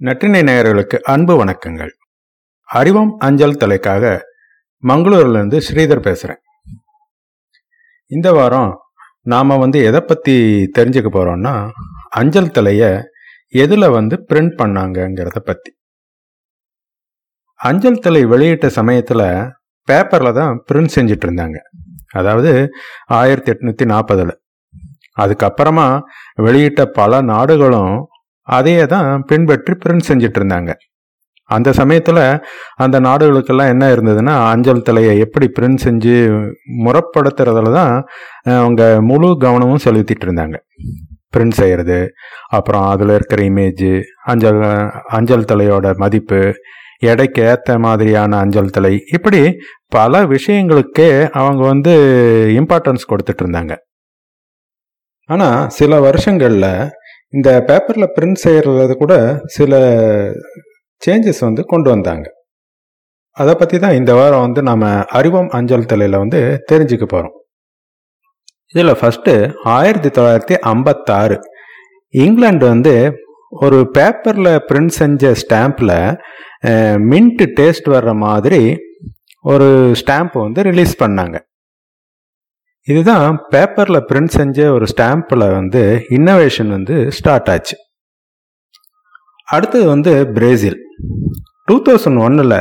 நற்றினை நேயர்களுக்கு அன்பு வணக்கங்கள். அறிவம் அஞ்சல் தலைக்காக மங்களூர்லேருந்து ஸ்ரீதர் பேசுகிறேன் இந்த வாரம் நாம் வந்து எதை பற்றி தெரிஞ்சுக்க போகிறோம்னா அஞ்சல் தலையை எதில் வந்து பிரிண்ட் பண்ணாங்கங்கிறத பற்றி அஞ்சல் தலை வெளியிட்ட சமயத்தில் பேப்பரில் தான் பிரிண்ட் செஞ்சுட்டு இருந்தாங்க அதாவது ஆயிரத்தி எட்நூற்றி நாற்பதில் அதுக்கப்புறமா வெளியிட்ட பல நாடுகளும் அதையே தான் பின்பற்றி பிரிண்ட் செஞ்சுட்டு இருந்தாங்க. அந்த சமயத்தில் அந்த நாடுகளுக்கெல்லாம் என்ன இருந்ததுன்னா அஞ்சல் தலையை எப்படி பிரிண்ட் செஞ்சு முறப்படுத்துறதுல தான் அவங்க முழு கவனமும் செலுத்திட்டு இருந்தாங்க. பிரிண்ட் செய்கிறது அப்புறம் அதில் இருக்கிற இமேஜ் அஞ்சல் அஞ்சல் தலையோட மதிப்பு எடைக்கு ஏற்ற மாதிரியான அஞ்சல் தலை இப்படி பல விஷயங்களுக்கே அவங்க வந்து இம்பார்ட்டன்ஸ் கொடுத்துட்டு இருந்தாங்க. ஆனால் சில வருஷங்களில் இந்த பேப்பரில் பிரிண்ட் செய்கிறது கூட சில சேஞ்சஸ் வந்து கொண்டு வந்தாங்க. அதை பற்றி தான் இந்த வாரம் வந்து நாம் அறிவம் அஞ்சல் தலையில் வந்து தெரிஞ்சுக்க போகிறோம் இதில் ஃபஸ்ட்டு ஆயிரத்தி தொள்ளாயிரத்தி ஐம்பத்தாறு. இங்கிலாண்டு வந்து ஒரு பேப்பரில் பிரிண்ட் செஞ்ச ஸ்டாம்பில் மின்ட் டேஸ்ட் வர்ற மாதிரி ஒரு ஸ்டாம்ப் வந்து ரிலீஸ் பண்ணாங்க. இதுதான் பேப்பரில் பிரிண்ட் செஞ்ச ஒரு ஸ்டாம்பில் வந்து இன்னோவேஷன் வந்து ஸ்டார்ட் ஆச்சு. அடுத்தது வந்து பிரேசில் டூ தௌசண்ட் ஒன்னில்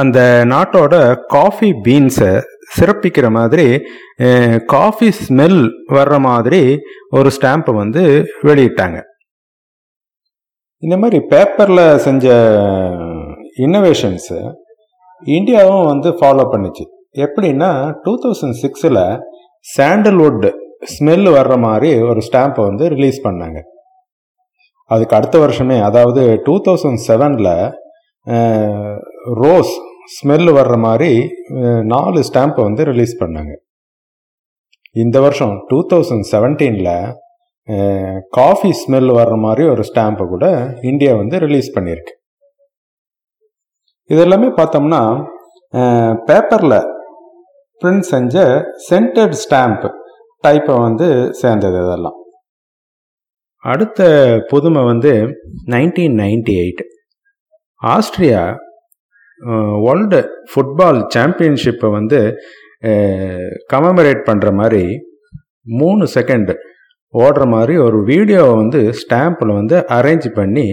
அந்த நாட்டோட காஃபி பீன்ஸை சிறப்பிக்கிற மாதிரி காஃபி ஸ்மெல் வர்ற மாதிரி ஒரு ஸ்டாம்பை வந்து வெளியிட்டாங்க. இந்த மாதிரி பேப்பரில் செஞ்ச இன்னோவேஷன்ஸு இந்தியாவும் வந்து ஃபாலோ பண்ணிச்சு. எப்படின்னா டூ தௌசண்ட் சிக்ஸில் சாண்டல்வுட் ஸ்மெல் வர்ற மாதிரி ஒரு ஸ்டாம்பை வந்து ரிலீஸ் பண்ணாங்க. அதுக்கு அடுத்த வருஷமே அதாவது டூ தௌசண்ட் செவனில் ரோஸ் ஸ்மெல் வர்ற மாதிரி நாலு ஸ்டாம்பை வந்து ரிலீஸ் பண்ணாங்க. இந்த வருஷம் டூ தௌசண்ட் செவன்டீனில் காஃபி ஸ்மெல் வர்ற மாதிரி ஒரு ஸ்டாம்பை கூட இந்தியா வந்து ரிலீஸ் பண்ணியிருக்கு. இதெல்லாமே பார்த்தோம்னா பேப்பரில் பிரிண்ட் செஞ்ச சென்டர்ட் ஸ்டாம்ப் டைப்பை வந்து சேர்ந்தது இதெல்லாம் அடுத்த புதுமை வந்து nineteen ninety eight Austria world football சாம்பியன்ஷிப்பை வந்து கமமரேட் பண்ணுற மாதிரி மூணு செகண்ட் ஓடுற மாதிரி ஒரு வீடியோவை வந்து ஸ்டாம்பில் வந்து அரேஞ்ச் பண்ணி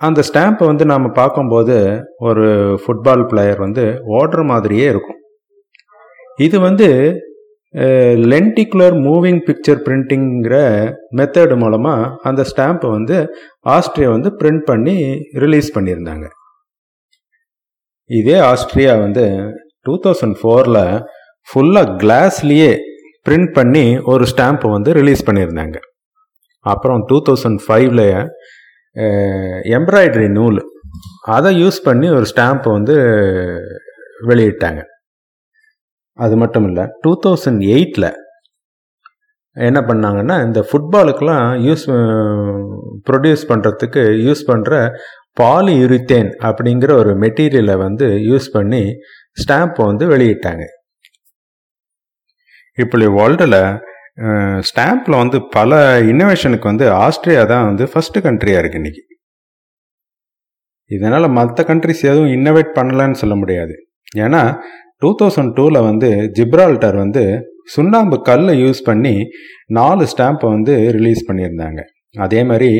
அந்த ஸ்டாம்பை வந்து நாம் பார்க்கும்போது ஒரு ஃபுட்பால் பிளேயர் வந்து ஓடுற மாதிரியே இருக்கும். இது வந்து லென்டிகுலர் மூவிங் பிக்சர் பிரிண்டிங்கிற மெத்தடு மூலமாக அந்த ஸ்டாம்பை வந்து ஆஸ்ட்ரியா வந்து பிரிண்ட் பண்ணி ரிலீஸ் பண்ணியிருந்தாங்க. இதே ஆஸ்ட்ரியா வந்து டூ தௌசண்ட் ஃபோரில் ஃபுல்லாக கிளாஸ்லேயே பிரிண்ட் பண்ணி ஒரு ஸ்டாம்பை வந்து ரிலீஸ் பண்ணியிருந்தாங்க. அப்புறம் டூ தௌசண்ட் ஃபைவ்ல எம்ப்ராய்டரி நூல் அதை யூஸ் பண்ணி ஒரு ஸ்டாம்பை வந்து வெளியிட்டாங்க. அது மட்டும் இல்லை டூ தௌசண்ட் எயிட்டில் என்ன பண்ணாங்கன்னா இந்த ஃபுட்பாலுக்கெலாம் யூஸ் ப்ரொடியூஸ் பண்ணுறதுக்கு யூஸ் பண்ணுற பாலி யூரித்தேன் அப்படிங்கிற ஒரு மெட்டீரியலை வந்து யூஸ் பண்ணி ஸ்டாம்பை வந்து வெளியிட்டாங்க. இப்படி வேர்ல்டில் ஸ்டாம்பில் வந்து பல இன்னோவேஷனுக்கு வந்து ஆஸ்திரியா தான் வந்து ஃபஸ்ட்டு கண்ட்ரியாக இருக்குது இன்றைக்கி இதனால் மற்ற கண்ட்ரிஸ் எதுவும் இன்னோவேட் பண்ணலான்னு சொல்ல முடியாது. ஏன்னா டூ தௌசண்ட் டூவில் வந்து ஜிப்ரால்டர் வந்து சுண்ணாம்பு கல்லை யூஸ் பண்ணி நாலு ஸ்டாம்பை வந்து ரிலீஸ் பண்ணியிருந்தாங்க. அதே மாதிரி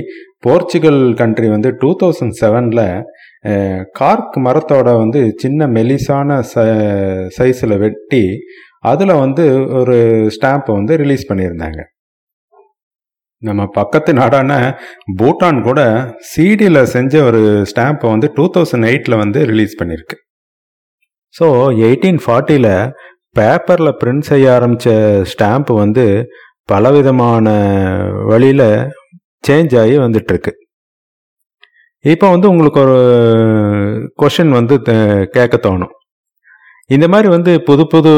போர்ச்சுகல் கண்ட்ரி வந்து டூ தௌசண்ட் செவனில் கார்க் மரத்தோட வந்து சின்ன மெலிசான ச சைஸில் வெட்டி அதில் வந்து ஒரு ஸ்டாம்பை வந்து ரிலீஸ் பண்ணியிருந்தாங்க. நம்ம பக்கத்து நாடான பூட்டான் கூட சீடியில் செஞ்ச ஒரு ஸ்டாம்பை வந்து டூ தௌசண்ட் எயிட்டில் வந்து ரிலீஸ் பண்ணியிருக்கு. ஸோ எயிட்டீன் ஃபார்ட்டியில் பேப்பரில் பிரிண்ட் செய்ய ஆரம்பித்த ஸ்டாம்ப் வந்து பலவிதமான வழியில் சேஞ்ச் ஆகி வந்துட்டுருக்கு. இப்போ வந்து உங்களுக்கு ஒரு கொஷின் வந்து கேட்க தோணும். இந்த மாதிரி வந்து புது புது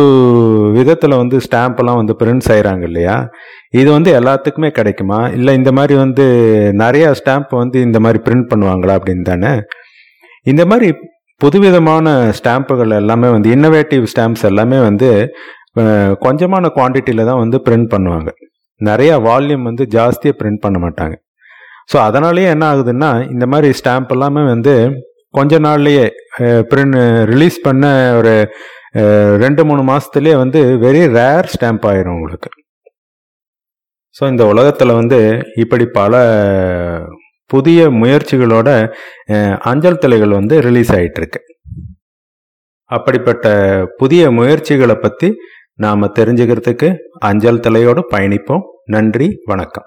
விதத்தில் வந்து ஸ்டாம்ப்லாம் வந்து பிரிண்ட் செய்கிறாங்க இல்லையா? இது வந்து எல்லாத்துக்குமே கிடைக்குமா? இல்லை இந்த மாதிரி வந்து நிறையா ஸ்டாம்ப் வந்து இந்த மாதிரி பிரிண்ட் பண்ணுவாங்களா அப்படின்னு தானே? இந்த மாதிரி புதுவிதமான ஸ்டாம்புகள் எல்லாமே வந்து இன்னோவேட்டிவ் ஸ்டாம்ப்ஸ் எல்லாமே வந்து கொஞ்சமான குவான்டிட்டியில் தான் வந்து பிரிண்ட் பண்ணுவாங்க. நிறையா வால்யூம் வந்து ஜாஸ்தியாக பிரிண்ட் பண்ண மாட்டாங்க. ஸோ அதனாலேயே என்ன ஆகுதுன்னா இந்த மாதிரி ஸ்டாம்ப் எல்லாமே வந்து கொஞ்ச நாள்லேயே பிரிண்ட் ரிலீஸ் பண்ண ஒரு ரெண்டு மூணு மாதத்துலேயே வந்து வெரி ரேர் ஸ்டாம்ப் ஆயிரும் உங்களுக்கு. ஸோ இந்த உலகத்தில் வந்து இப்படி பல புதிய முயற்சிகளோட அஞ்சல் தலைகள் வந்து ரிலீஸ் ஆகிட்டு இருக்கு அப்படிப்பட்ட புதிய முயற்சிகளை பற்றி நாம் தெரிஞ்சுக்கிறதுக்கு அஞ்சல் தலையோடு பயணிப்போம். நன்றி வணக்கம்.